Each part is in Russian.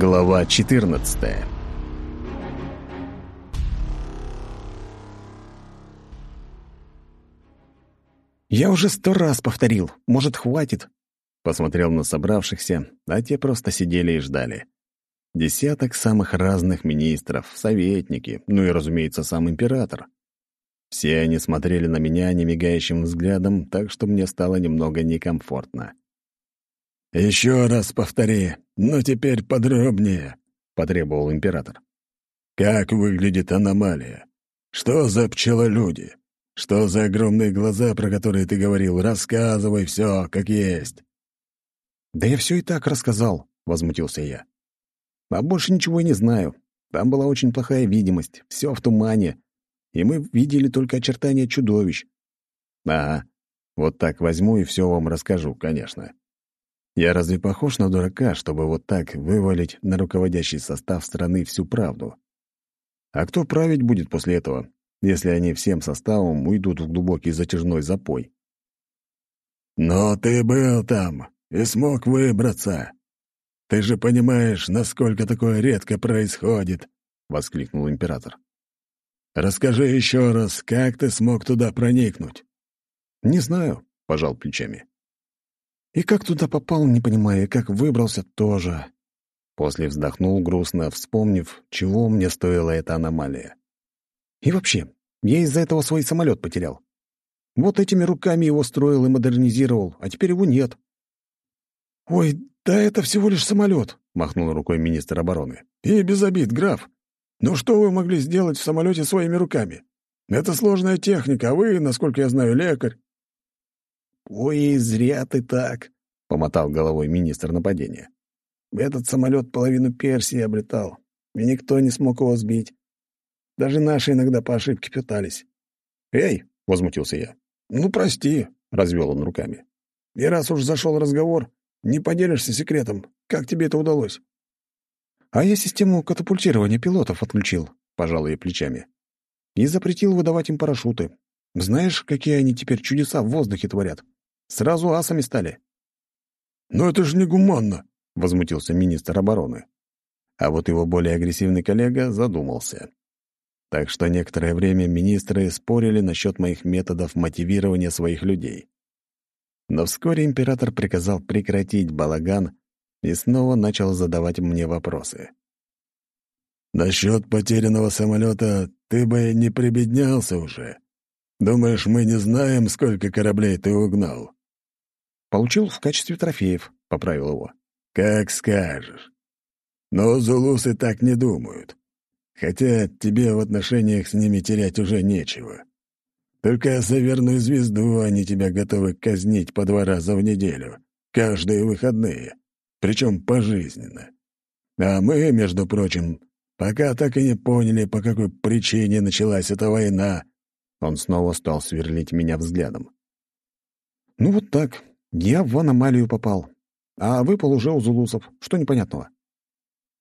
Глава 14 «Я уже сто раз повторил. Может, хватит?» Посмотрел на собравшихся, а те просто сидели и ждали. Десяток самых разных министров, советники, ну и, разумеется, сам император. Все они смотрели на меня немигающим взглядом, так что мне стало немного некомфортно. «Еще раз повтори, но теперь подробнее», — потребовал император. «Как выглядит аномалия? Что за пчелолюди? Что за огромные глаза, про которые ты говорил? Рассказывай все, как есть». «Да я все и так рассказал», — возмутился я. «А больше ничего и не знаю. Там была очень плохая видимость, все в тумане, и мы видели только очертания чудовищ». «Ага, вот так возьму и все вам расскажу, конечно». Я разве похож на дурака, чтобы вот так вывалить на руководящий состав страны всю правду? А кто править будет после этого, если они всем составом уйдут в глубокий затяжной запой? «Но ты был там и смог выбраться. Ты же понимаешь, насколько такое редко происходит», — воскликнул император. «Расскажи еще раз, как ты смог туда проникнуть?» «Не знаю», — пожал плечами. И как туда попал, не понимаю, и как выбрался тоже. После вздохнул грустно, вспомнив, чего мне стоила эта аномалия. И вообще, я из-за этого свой самолет потерял. Вот этими руками его строил и модернизировал, а теперь его нет. «Ой, да это всего лишь самолет», — махнул рукой министр обороны. «И без обид, граф. Ну что вы могли сделать в самолете своими руками? Это сложная техника, а вы, насколько я знаю, лекарь. «Ой, зря ты так», — помотал головой министр нападения. «Этот самолет половину Персии облетал, и никто не смог его сбить. Даже наши иногда по ошибке пытались». «Эй!» — возмутился я. «Ну, прости», — развел он руками. «И раз уж зашел разговор, не поделишься секретом. Как тебе это удалось?» «А я систему катапультирования пилотов отключил», — пожал я плечами. «И запретил выдавать им парашюты. Знаешь, какие они теперь чудеса в воздухе творят? Сразу асами стали». «Но это же негуманно», — возмутился министр обороны. А вот его более агрессивный коллега задумался. Так что некоторое время министры спорили насчет моих методов мотивирования своих людей. Но вскоре император приказал прекратить балаган и снова начал задавать мне вопросы. «Насчет потерянного самолета ты бы не прибеднялся уже. Думаешь, мы не знаем, сколько кораблей ты угнал?» Получил в качестве трофеев, — поправил его. Как скажешь. Но зулусы так не думают. Хотя тебе в отношениях с ними терять уже нечего. Только за верную звезду они тебя готовы казнить по два раза в неделю, каждые выходные, причем пожизненно. А мы, между прочим, пока так и не поняли, по какой причине началась эта война. Он снова стал сверлить меня взглядом. «Ну вот так. Я в аномалию попал. А выпал уже у зулусов. Что непонятного?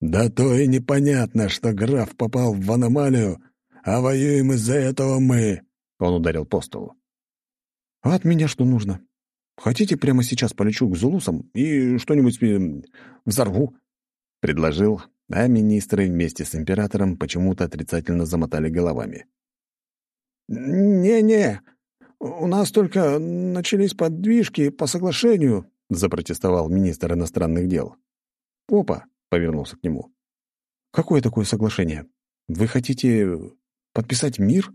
Да то и непонятно, что граф попал в аномалию, а воюем из-за этого мы. Он ударил по столу. От меня что нужно? Хотите, прямо сейчас полечу к зулусам и что-нибудь э, взорву? Предложил, а министры вместе с императором почему-то отрицательно замотали головами. «Не-не, «У нас только начались подвижки по соглашению», — запротестовал министр иностранных дел. «Опа!» — повернулся к нему. «Какое такое соглашение? Вы хотите подписать мир?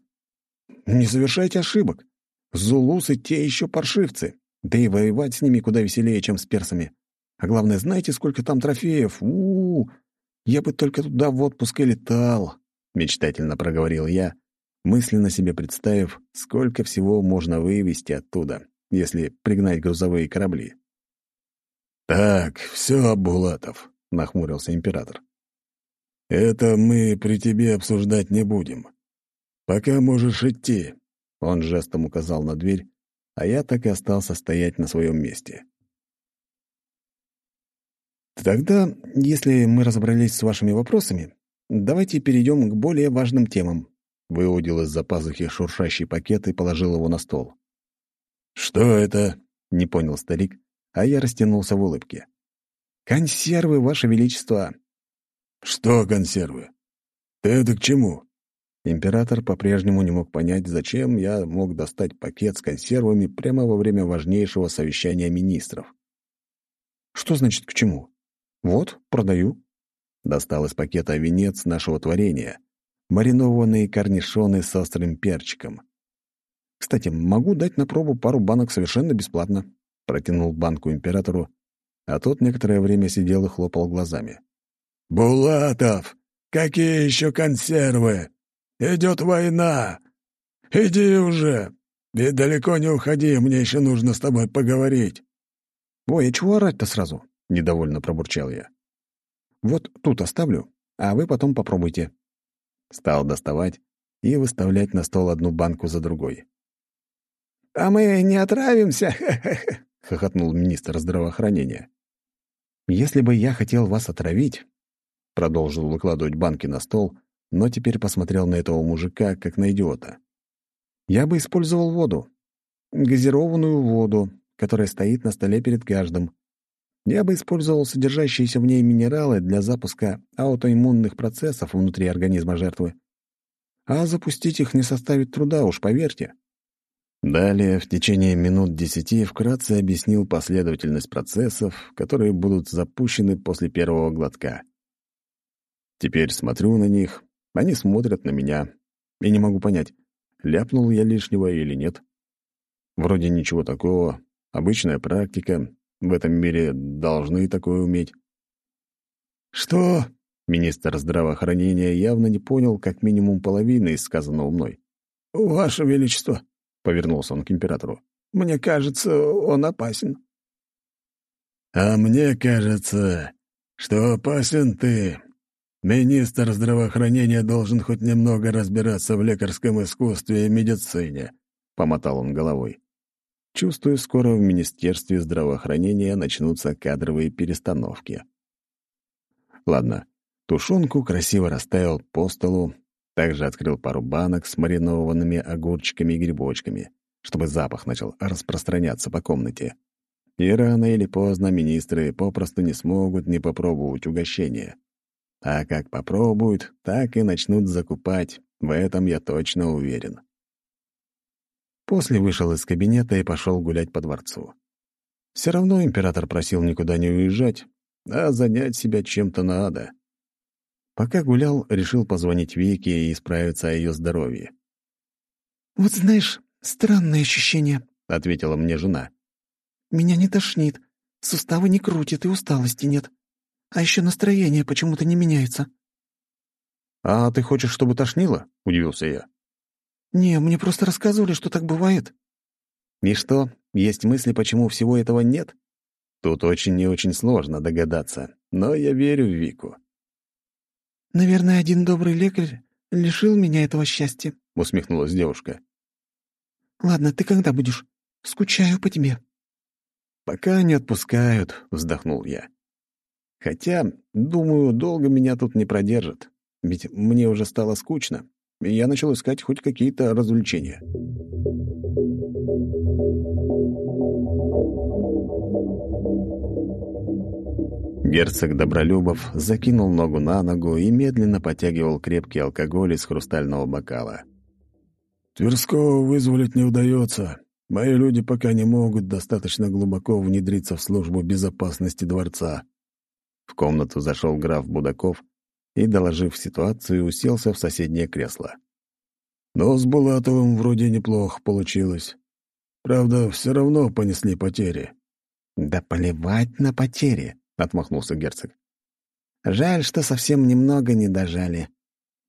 Не совершайте ошибок. Зулусы те еще паршивцы, да и воевать с ними куда веселее, чем с персами. А главное, знаете, сколько там трофеев? У, -у, -у! Я бы только туда в отпуск и летал», — мечтательно проговорил я, мысленно себе представив, сколько всего можно вывести оттуда, если пригнать грузовые корабли. «Так, все, Булатов», — нахмурился император. «Это мы при тебе обсуждать не будем. Пока можешь идти», — он жестом указал на дверь, а я так и остался стоять на своем месте. «Тогда, если мы разобрались с вашими вопросами, давайте перейдем к более важным темам», Выудил из-за пазухи шуршащий пакет и положил его на стол. «Что это?» — не понял старик, а я растянулся в улыбке. «Консервы, Ваше Величество! «Что консервы? Ты это к чему?» Император по-прежнему не мог понять, зачем я мог достать пакет с консервами прямо во время важнейшего совещания министров. «Что значит к чему?» «Вот, продаю». Достал из пакета венец нашего творения, маринованные корнишоны с острым перчиком. «Кстати, могу дать на пробу пару банок совершенно бесплатно». Протянул банку императору, а тот некоторое время сидел и хлопал глазами. «Булатов, какие еще консервы? Идет война! Иди уже! И далеко не уходи, мне еще нужно с тобой поговорить!» «Ой, а чего орать-то сразу?» — недовольно пробурчал я. «Вот тут оставлю, а вы потом попробуйте». Стал доставать и выставлять на стол одну банку за другой. «А мы не отравимся?» — хохотнул министр здравоохранения. «Если бы я хотел вас отравить, Продолжил выкладывать банки на стол, но теперь посмотрел на этого мужика, как на идиота. Я бы использовал воду. Газированную воду, которая стоит на столе перед каждым. Я бы использовал содержащиеся в ней минералы для запуска аутоиммунных процессов внутри организма жертвы. А запустить их не составит труда, уж поверьте. Далее, в течение минут десяти, вкратце объяснил последовательность процессов, которые будут запущены после первого глотка. Теперь смотрю на них, они смотрят на меня, и не могу понять, ляпнул я лишнего или нет. Вроде ничего такого, обычная практика, в этом мире должны такое уметь. «Что?» — министр здравоохранения явно не понял как минимум половины из сказанного мной. «Ваше Величество», — повернулся он к императору, — «мне кажется, он опасен». «А мне кажется, что опасен ты, Министр здравоохранения должен хоть немного разбираться в лекарском искусстве и медицине», — помотал он головой. «Чувствую, скоро в Министерстве здравоохранения начнутся кадровые перестановки». Ладно, тушенку красиво расставил по столу, также открыл пару банок с маринованными огурчиками и грибочками, чтобы запах начал распространяться по комнате. И рано или поздно министры попросту не смогут не попробовать угощение. А как попробуют, так и начнут закупать. В этом я точно уверен. После вышел из кабинета и пошел гулять по дворцу. Все равно император просил никуда не уезжать, а занять себя чем-то надо. Пока гулял, решил позвонить Вике и исправиться о ее здоровье. «Вот знаешь, странное ощущение», — ответила мне жена. «Меня не тошнит, суставы не крутит и усталости нет. А еще настроение почему-то не меняется». «А ты хочешь, чтобы тошнило?» — удивился я. «Не, мне просто рассказывали, что так бывает». «И что, есть мысли, почему всего этого нет?» Тут очень и очень сложно догадаться, но я верю в Вику. «Наверное, один добрый лекарь лишил меня этого счастья», — усмехнулась девушка. «Ладно, ты когда будешь? Скучаю по тебе». «Пока не отпускают», — вздохнул я. Хотя, думаю, долго меня тут не продержат. Ведь мне уже стало скучно, и я начал искать хоть какие-то развлечения. Герцог Добролюбов закинул ногу на ногу и медленно потягивал крепкий алкоголь из хрустального бокала. «Тверского вызволить не удается. Мои люди пока не могут достаточно глубоко внедриться в службу безопасности дворца», в комнату зашел граф Будаков и, доложив ситуацию, уселся в соседнее кресло. «Но с Булатовым вроде неплохо получилось. Правда, все равно понесли потери». «Да поливать на потери», — отмахнулся герцог. «Жаль, что совсем немного не дожали.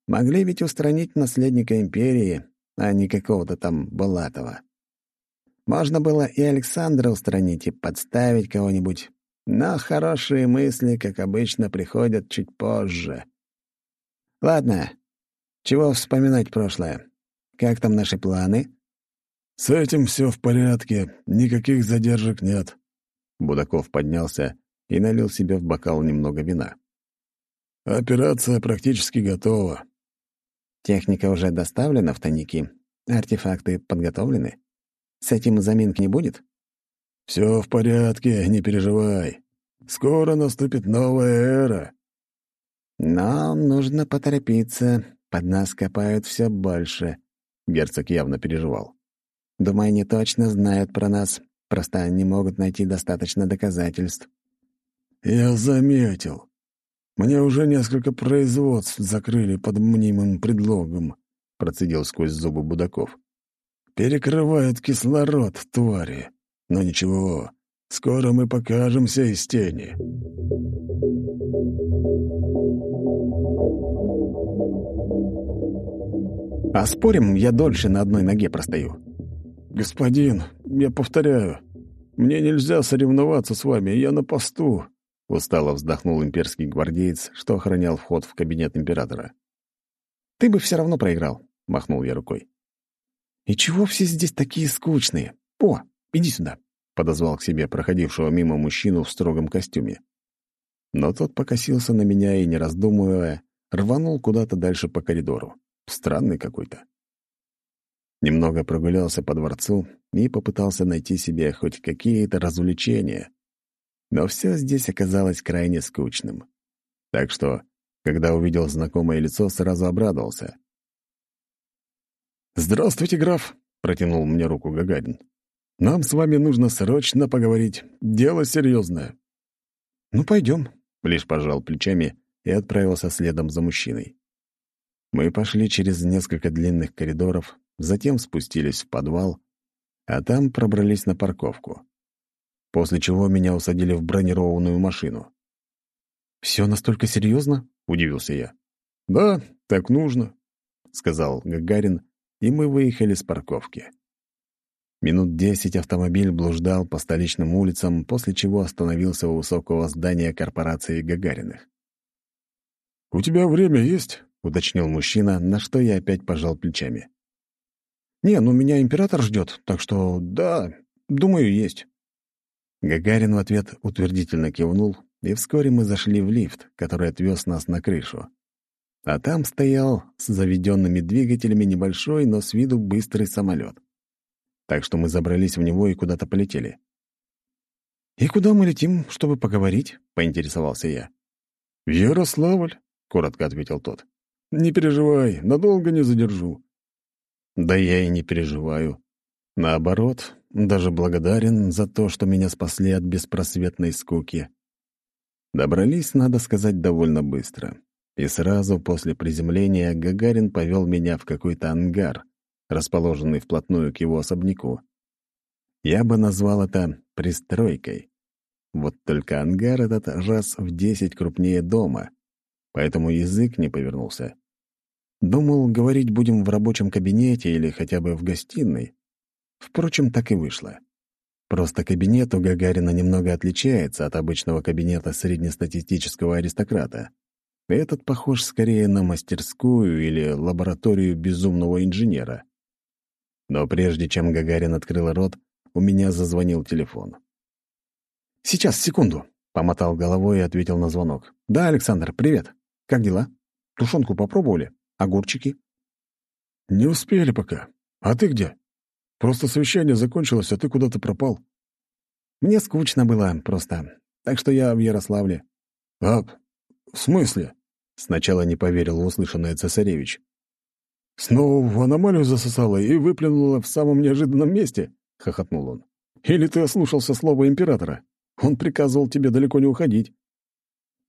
Могли ведь устранить наследника империи, а не какого-то там Булатова. Можно было и Александра устранить, и подставить кого-нибудь, но хорошие мысли, как обычно, приходят чуть позже. Ладно, чего вспоминать прошлое? Как там наши планы? С этим все в порядке, никаких задержек нет. Будаков поднялся и налил себе в бокал немного вина. Операция практически готова. Техника уже доставлена в тайники. Артефакты подготовлены. С этим заминки не будет? Все в порядке, не переживай. Скоро наступит новая эра. «Нам нужно поторопиться. Под нас копают все больше». Герцог явно переживал. «Думаю, они точно знают про нас. Просто не могут найти достаточно доказательств». «Я заметил. Мне уже несколько производств закрыли под мнимым предлогом», — процедил сквозь зубы Будаков. «Перекрывают кислород, твари. Но ничего, скоро мы покажемся из тени». А спорим, я дольше на одной ноге простою. «Господин, я повторяю, мне нельзя соревноваться с вами, я на посту», — устало вздохнул имперский гвардеец, что охранял вход в кабинет императора. «Ты бы все равно проиграл», — махнул я рукой. «И чего все здесь такие скучные? О, иди сюда», — подозвал к себе проходившего мимо мужчину в строгом костюме. Но тот покосился на меня и, не раздумывая, рванул куда-то дальше по коридору. Странный какой-то. Немного прогулялся по дворцу и попытался найти себе хоть какие-то развлечения. Но все здесь оказалось крайне скучным. Так что, когда увидел знакомое лицо, сразу обрадовался. «Здравствуйте, граф!» — протянул мне руку Гагарин. «Нам с вами нужно срочно поговорить. Дело серьезное». «Ну, пойдем», — лишь пожал плечами и отправился следом за мужчиной. Мы пошли через несколько длинных коридоров, затем спустились в подвал, а там пробрались на парковку. После чего меня усадили в бронированную машину. «Все настолько серьезно?» — удивился я. «Да, так нужно», — сказал Гагарин, и мы выехали с парковки. Минут десять автомобиль блуждал по столичным улицам, после чего остановился у высокого здания корпорации Гагариных. «У тебя время есть?» Уточнил мужчина, на что я опять пожал плечами. «Не, ну меня император ждет, так что да, думаю, есть». Гагарин в ответ утвердительно кивнул, и вскоре мы зашли в лифт, который отвез нас на крышу. А там стоял с заведенными двигателями небольшой, но с виду быстрый самолет. Так что мы забрались в него и куда-то полетели. «И куда мы летим, чтобы поговорить?» — поинтересовался я. «В Ярославль», — коротко ответил тот. Не переживай, надолго не задержу». Да я и не переживаю. Наоборот, даже благодарен за то, что меня спасли от беспросветной скуки. Добрались, надо сказать, довольно быстро. И сразу после приземления Гагарин повел меня в какой-то ангар, расположенный вплотную к его особняку. Я бы назвал это «пристройкой». Вот только ангар этот раз в десять крупнее дома, поэтому язык не повернулся. Думал, говорить будем в рабочем кабинете или хотя бы в гостиной. Впрочем, так и вышло. Просто кабинет у Гагарина немного отличается от обычного кабинета среднестатистического аристократа. Этот похож скорее на мастерскую или лабораторию безумного инженера. Но прежде чем Гагарин открыл рот, у меня зазвонил телефон. «Сейчас, секунду», — помотал головой и ответил на звонок. «Да, Александр, привет. Как дела? Тушенку попробовали? Огурчики?» «Не успели пока. А ты где? Просто совещание закончилось, а ты куда-то пропал». «Мне скучно было просто. Так что я в Ярославле». «А, в смысле?» Сначала не поверил в услышанное цесаревич. «Снова в аномалию засосала и выплюнула в самом неожиданном месте?» — хохотнул он. «Или ты ослушался слова императора? Он приказывал тебе далеко не уходить».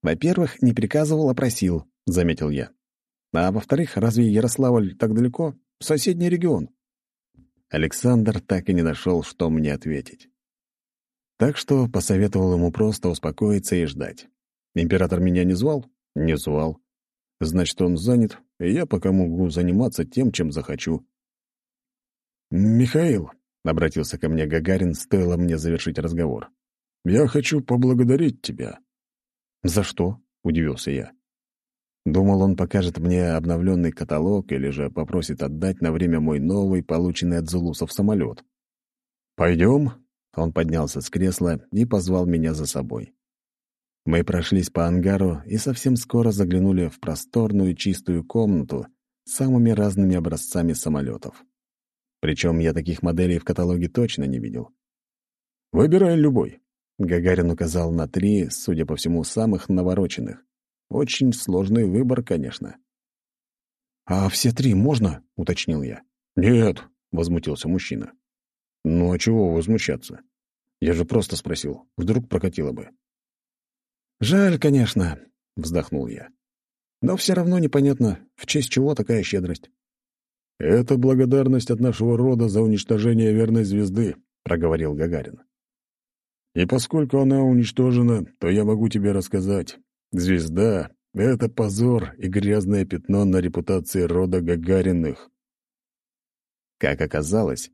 «Во-первых, не приказывал, а просил», — заметил я. «А во-вторых, разве Ярославль так далеко? Соседний регион». Александр так и не нашел, что мне ответить. Так что посоветовал ему просто успокоиться и ждать. Император меня не звал? Не звал. Значит, он занят, и я пока могу заниматься тем, чем захочу. «Михаил», — обратился ко мне Гагарин, стоило мне завершить разговор, — «я хочу поблагодарить тебя. «За что?» — удивился я. Думал, он покажет мне обновленный каталог или же попросит отдать на время мой новый, полученный от зулусов самолет. «Пойдем?» — он поднялся с кресла и позвал меня за собой. Мы прошлись по ангару и совсем скоро заглянули в просторную чистую комнату с самыми разными образцами самолетов. Причем я таких моделей в каталоге точно не видел. «Выбирай любой», Гагарин указал на три, судя по всему, самых навороченных. Очень сложный выбор, конечно. «А все три можно?» — уточнил я. «Нет», — возмутился мужчина. «Ну а чего возмущаться? Я же просто спросил. Вдруг прокатило бы». «Жаль, конечно», — вздохнул я. «Но все равно непонятно, в честь чего такая щедрость». «Это благодарность от нашего рода за уничтожение верной звезды», — проговорил Гагарин. «И поскольку она уничтожена, то я могу тебе рассказать. Звезда — это позор и грязное пятно на репутации рода Гагариных». Как оказалось,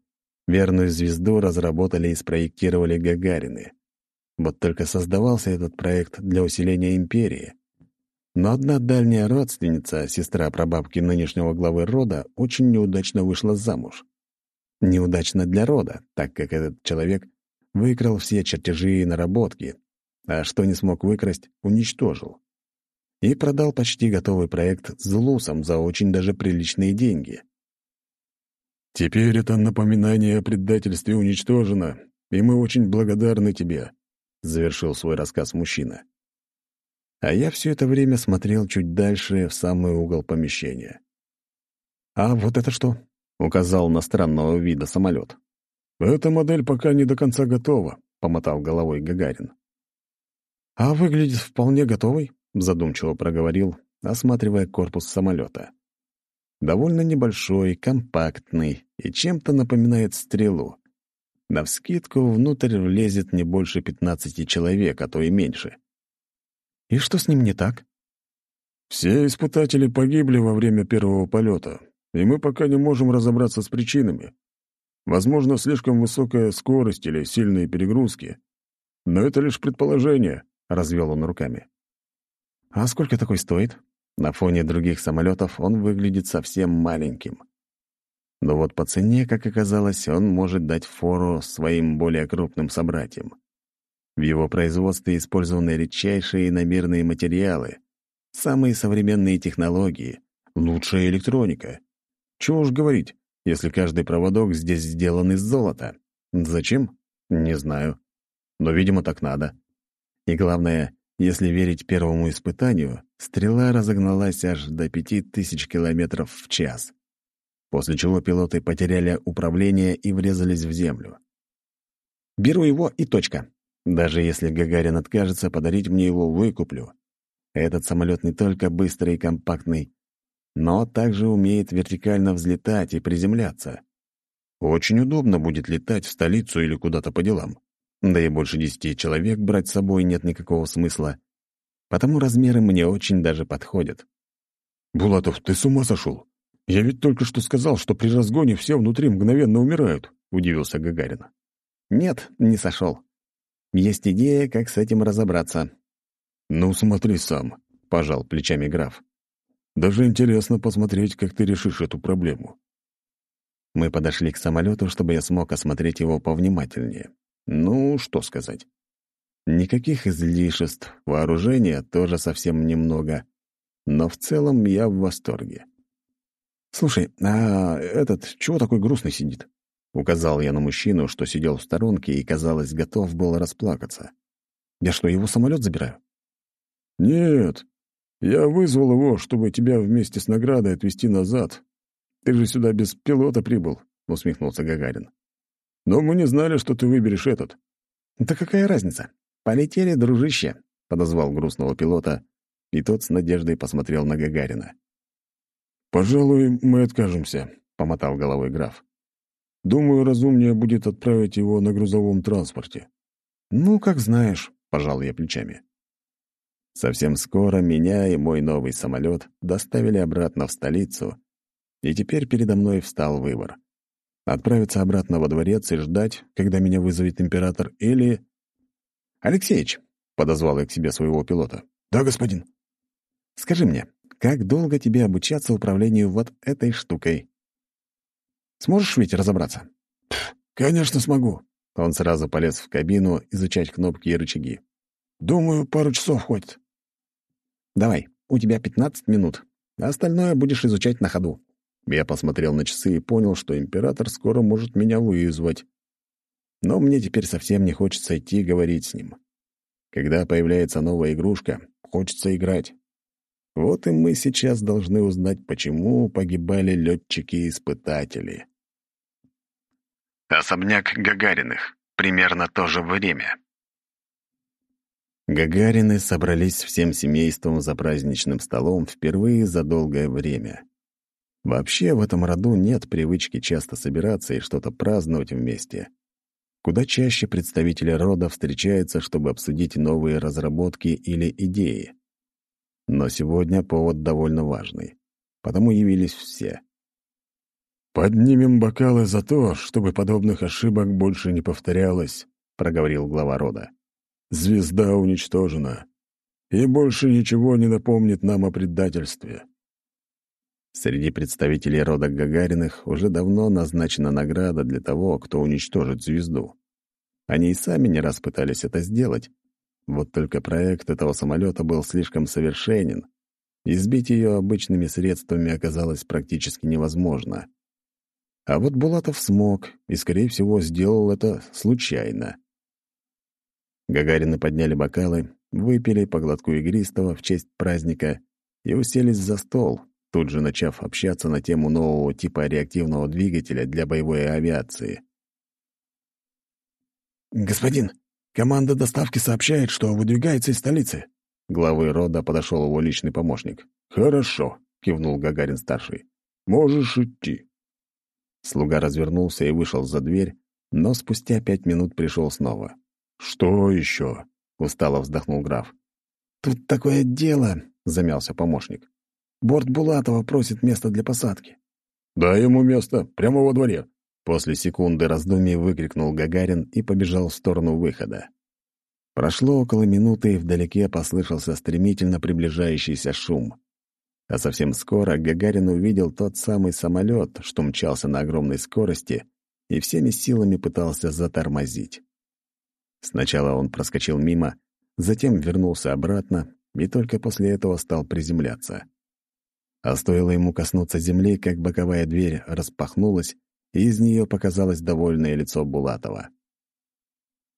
верную звезду разработали и спроектировали Гагарины. Вот только создавался этот проект для усиления империи. Но одна дальняя родственница, сестра прабабки нынешнего главы рода, очень неудачно вышла замуж. Неудачно для рода, так как этот человек выкрал все чертежи и наработки, а что не смог выкрасть, уничтожил. И продал почти готовый проект с Злусом за очень даже приличные деньги. «Теперь это напоминание о предательстве уничтожено, и мы очень благодарны тебе», — завершил свой рассказ мужчина. А я все это время смотрел чуть дальше, в самый угол помещения. «А вот это что?» — указал на странного вида самолет. «Эта модель пока не до конца готова», — помотал головой Гагарин. «А выглядит вполне готовый», — задумчиво проговорил, осматривая корпус самолета. Довольно небольшой, компактный и чем-то напоминает стрелу. Навскидку внутрь влезет не больше пятнадцати человек, а то и меньше. И что с ним не так? Все испытатели погибли во время первого полета, и мы пока не можем разобраться с причинами. Возможно, слишком высокая скорость или сильные перегрузки. Но это лишь предположение, — развел он руками. А сколько такой стоит? На фоне других самолетов он выглядит совсем маленьким. Но вот по цене, как оказалось, он может дать фору своим более крупным собратьям. В его производстве использованы редчайшие иномерные материалы, самые современные технологии, лучшая электроника. Чего уж говорить, если каждый проводок здесь сделан из золота. Зачем? Не знаю. Но, видимо, так надо. И главное, если верить первому испытанию, стрела разогналась аж до пяти тысяч километров в час, после чего пилоты потеряли управление и врезались в землю. «Беру его и точка», даже если Гагарин откажется подарить мне его, выкуплю. Этот самолет не только быстрый и компактный, но также умеет вертикально взлетать и приземляться. Очень удобно будет летать в столицу или куда-то по делам. Да и больше десяти человек брать с собой нет никакого смысла. Потому размеры мне очень даже подходят. «Булатов, ты с ума сошел? Я ведь только что сказал, что при разгоне все внутри мгновенно умирают», — удивился Гагарин. «Нет, не сошел. Есть идея, как с этим разобраться. «Ну, смотри сам», — пожал плечами граф. «Даже интересно посмотреть, как ты решишь эту проблему». Мы подошли к самолету, чтобы я смог осмотреть его повнимательнее. Ну, что сказать. Никаких излишеств, вооружения тоже совсем немного. Но в целом я в восторге. «Слушай, а этот чего такой грустный сидит?» Указал я на мужчину, что сидел в сторонке и, казалось, готов был расплакаться. «Я что, его самолет забираю?» «Нет. Я вызвал его, чтобы тебя вместе с наградой отвезти назад. Ты же сюда без пилота прибыл», — усмехнулся Гагарин. «Но мы не знали, что ты выберешь этот». «Да какая разница? Полетели, дружище», — подозвал грустного пилота, и тот с надеждой посмотрел на Гагарина. «Пожалуй, мы откажемся», — помотал головой граф. Думаю, разумнее будет отправить его на грузовом транспорте. Ну, как знаешь, пожал я плечами. Совсем скоро меня и мой новый самолет доставили обратно в столицу, и теперь передо мной встал выбор. Отправиться обратно во дворец и ждать, когда меня вызовет император, или... «Алексеич», — подозвал я к себе своего пилота. «Да, господин». «Скажи мне, как долго тебе обучаться управлению вот этой штукой?» Сможешь ведь разобраться?» «Конечно смогу». Он сразу полез в кабину изучать кнопки и рычаги. «Думаю, пару часов хватит». «Давай, у тебя 15 минут, а остальное будешь изучать на ходу». Я посмотрел на часы и понял, что император скоро может меня вызвать. Но мне теперь совсем не хочется идти говорить с ним. Когда появляется новая игрушка, хочется играть. Вот и мы сейчас должны узнать, почему погибали летчики-испытатели. Особняк Гагариных. Примерно то же время. Гагарины собрались всем семейством за праздничным столом впервые за долгое время. Вообще в этом роду нет привычки часто собираться и что-то праздновать вместе. Куда чаще представители рода встречаются, чтобы обсудить новые разработки или идеи. Но сегодня повод довольно важный, потому явились все. «Поднимем бокалы за то, чтобы подобных ошибок больше не повторялось», — проговорил глава рода. «Звезда уничтожена, и больше ничего не напомнит нам о предательстве». Среди представителей рода Гагариных уже давно назначена награда для того, кто уничтожит звезду. Они и сами не раз пытались это сделать. Вот только проект этого самолета был слишком совершенен, и сбить ее обычными средствами оказалось практически невозможно. А вот Булатов смог, и, скорее всего, сделал это случайно. Гагарины подняли бокалы, выпили по глотку игристого в честь праздника и уселись за стол, тут же начав общаться на тему нового типа реактивного двигателя для боевой авиации. «Господин, команда доставки сообщает, что выдвигается из столицы». Главы рода подошел его личный помощник. «Хорошо», — кивнул Гагарин-старший. «Можешь идти». Слуга развернулся и вышел за дверь, но спустя пять минут пришел снова. «Что еще?» — устало вздохнул граф. «Тут такое дело», — замялся помощник. Борт Булатова просит место для посадки. «Дай ему место, прямо во дворе». После секунды раздумий выкрикнул Гагарин и побежал в сторону выхода. Прошло около минуты, и вдалеке послышался стремительно приближающийся шум. А совсем скоро Гагарин увидел тот самый самолет, что мчался на огромной скорости и всеми силами пытался затормозить. Сначала он проскочил мимо, затем вернулся обратно и только после этого стал приземляться. А стоило ему коснуться земли, как боковая дверь распахнулась, и из нее показалось довольное лицо Булатова.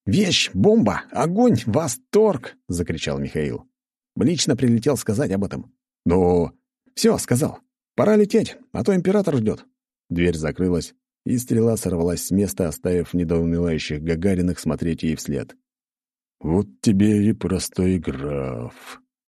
«Вещь! Бомба! Огонь! Восторг!» — закричал Михаил. Лично прилетел сказать об этом. «Ну, все, сказал. Пора лететь, а то император ждет». Дверь закрылась, и стрела сорвалась с места, оставив недоумевающих Гагариных смотреть ей вслед. «Вот тебе и простой граф»,